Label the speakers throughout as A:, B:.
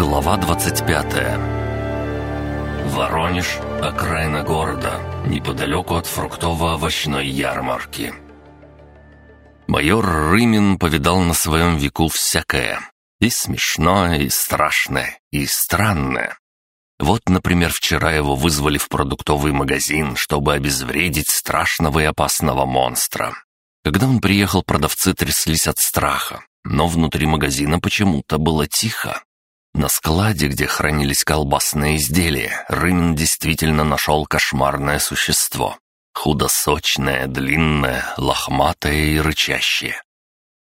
A: Глава 25 Воронеж, окраина города, неподалеку от фруктово-овощной ярмарки. Майор Рымин повидал на своем веку всякое. И смешное, и страшное, и странное. Вот, например, вчера его вызвали в продуктовый магазин, чтобы обезвредить страшного и опасного монстра. Когда он приехал, продавцы тряслись от страха, но внутри магазина почему-то было тихо. На складе, где хранились колбасные изделия, Рымин действительно нашел кошмарное существо. Худосочное, длинное, лохматое и рычащее.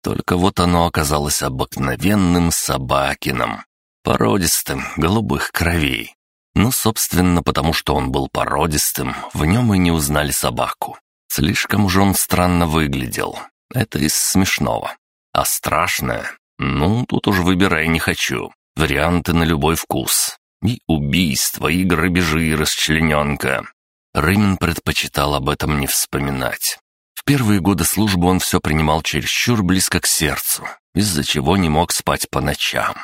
A: Только вот оно оказалось обыкновенным собакином, породистым, голубых кровей. Ну, собственно, потому что он был породистым, в нем и не узнали собаку. Слишком уж он странно выглядел. Это из смешного. А страшное? Ну, тут уж выбирай не хочу. Варианты на любой вкус. И убийства, и грабежи, и расчлененка. Реймин предпочитал об этом не вспоминать. В первые годы службы он все принимал чересчур близко к сердцу, из-за чего не мог спать по ночам.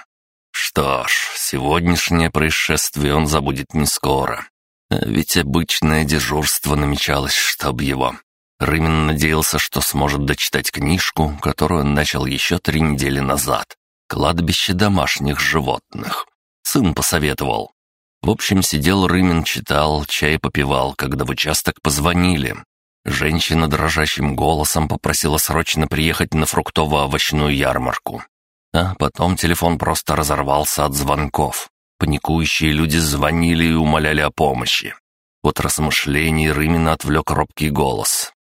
A: Что ж, сегодняшнее происшествие он забудет не скоро. А ведь обычное дежурство намечалось, чтоб его. Рымин надеялся, что сможет дочитать книжку, которую он начал еще три недели назад. «Кладбище домашних животных». Сын посоветовал. В общем, сидел Рымин, читал, чай попивал, когда в участок позвонили. Женщина дрожащим голосом попросила срочно приехать на фруктово-овощную ярмарку. А потом телефон просто разорвался от звонков. Паникующие люди звонили и умоляли о помощи. От размышлений Рымина отвлек робкий голос.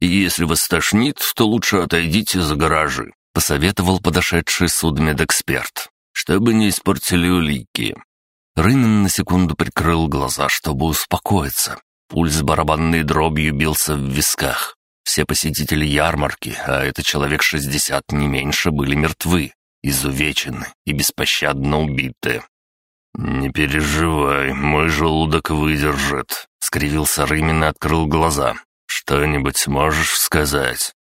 A: «И если вас стошнит, то лучше отойдите за гаражи», — посоветовал подошедший судмедэксперт, «чтобы не испортили улики». Рымин на секунду прикрыл глаза, чтобы успокоиться. Пульс барабанной дробью бился в висках. Все посетители ярмарки, а это человек шестьдесят не меньше, были мертвы, изувечены и беспощадно убиты. «Не переживай, мой желудок выдержит», — скривился Рымин и открыл глаза. «Что-нибудь можешь сказать?»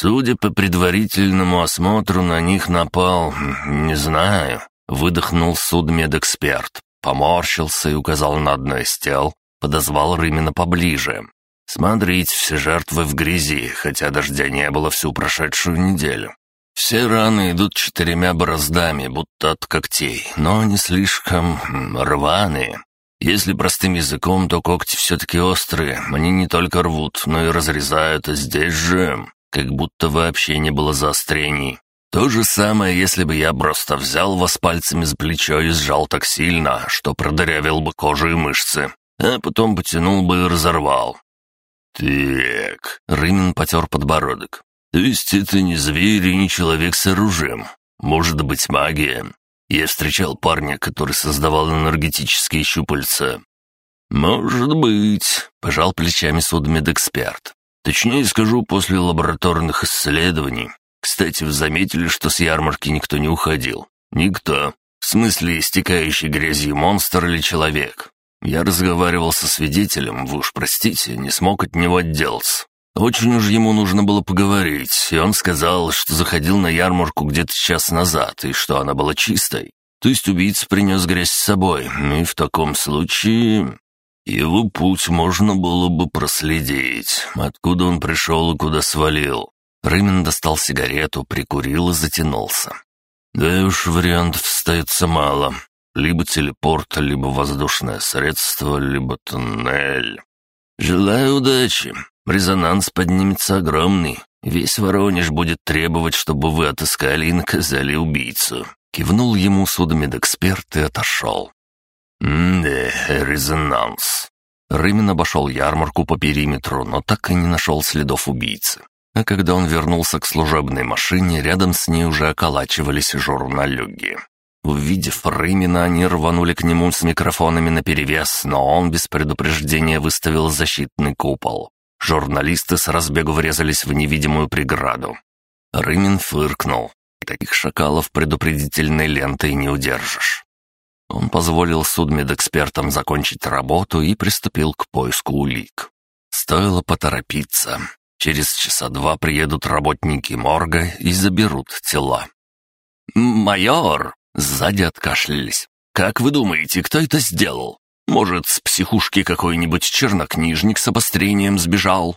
A: «Судя по предварительному осмотру, на них напал... не знаю», — выдохнул судмедэксперт. Поморщился и указал на одно из тел, подозвал Рымина поближе. «Смотрите, все жертвы в грязи, хотя дождя не было всю прошедшую неделю. Все раны идут четырьмя бороздами, будто от когтей, но не слишком рваные. Если простым языком, то когти все-таки острые, они не только рвут, но и разрезают, а здесь же как будто вообще не было заострений. То же самое, если бы я просто взял вас пальцами с плечо и сжал так сильно, что продырявил бы кожу и мышцы, а потом потянул бы и разорвал. «Так...» — Рымин потер подбородок. То есть это не зверь и не человек с оружием. Может быть, магия. Я встречал парня, который создавал энергетические щупальца. «Может быть», — пожал плечами судмедэксперт. «Точнее скажу, после лабораторных исследований. Кстати, вы заметили, что с ярмарки никто не уходил? Никто. В смысле, истекающий грязью монстр или человек? Я разговаривал со свидетелем, вы уж простите, не смог от него отделаться. Очень уж ему нужно было поговорить, и он сказал, что заходил на ярмарку где-то час назад, и что она была чистой. То есть убийца принес грязь с собой, и в таком случае... Его путь можно было бы проследить, откуда он пришел и куда свалил. Рымин достал сигарету, прикурил и затянулся. Да уж вариантов остается мало. Либо телепорт, либо воздушное средство, либо туннель. «Желаю удачи. Резонанс поднимется огромный. Весь Воронеж будет требовать, чтобы вы отыскали и наказали убийцу». Кивнул ему судмедэксперт и отошел. «М-да, резонанс». Рымин обошел ярмарку по периметру, но так и не нашел следов убийцы. А когда он вернулся к служебной машине, рядом с ней уже околачивались журналюги. Увидев Рымина, они рванули к нему с микрофонами наперевес, но он без предупреждения выставил защитный купол. Журналисты с разбегу врезались в невидимую преграду. Рымин фыркнул. Таких шакалов предупредительной лентой не удержишь. Он позволил судмедэкспертам закончить работу и приступил к поиску улик. Стоило поторопиться. Через часа два приедут работники морга и заберут тела. «Майор!» — сзади откашлялись. Как вы думаете, кто это сделал? Может, с психушки какой-нибудь чернокнижник с обострением сбежал?»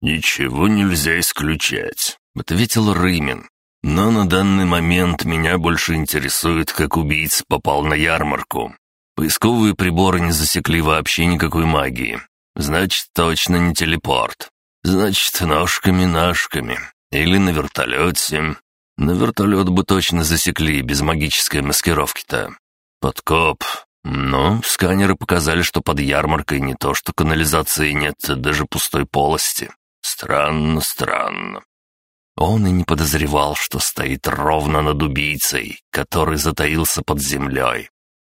A: «Ничего нельзя исключать», — ответил Рымин. «Но на данный момент меня больше интересует, как убийца попал на ярмарку. Поисковые приборы не засекли вообще никакой магии. Значит, точно не телепорт. Значит, ножками-ножками. Или на вертолете. На вертолет бы точно засекли без магической маскировки-то. Подкоп. Но сканеры показали, что под ярмаркой не то что канализации нет, даже пустой полости. Странно, странно. Он и не подозревал, что стоит ровно над убийцей, который затаился под землей.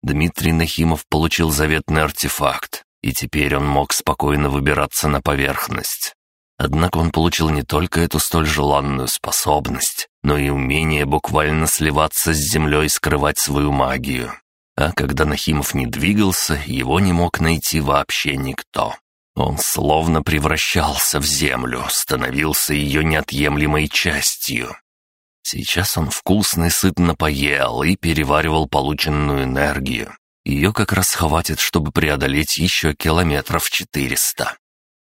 A: Дмитрий Нахимов получил заветный артефакт, и теперь он мог спокойно выбираться на поверхность. Однако он получил не только эту столь желанную способность, но и умение буквально сливаться с землей и скрывать свою магию. А когда Нахимов не двигался, его не мог найти вообще никто. Он словно превращался в землю, становился ее неотъемлемой частью. Сейчас он вкусно и сытно поел и переваривал полученную энергию. Ее как раз хватит, чтобы преодолеть еще километров четыреста.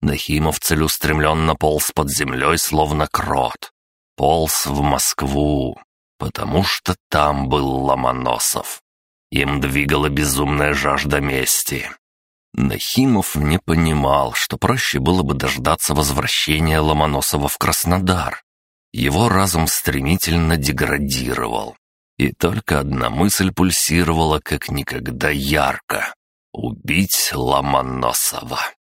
A: Нахимов целеустремленно полз под землей, словно крот. Полз в Москву, потому что там был Ломоносов. Им двигала безумная жажда мести. Нахимов не понимал, что проще было бы дождаться возвращения Ломоносова в Краснодар. Его разум стремительно деградировал. И только одна мысль пульсировала как никогда ярко — убить Ломоносова.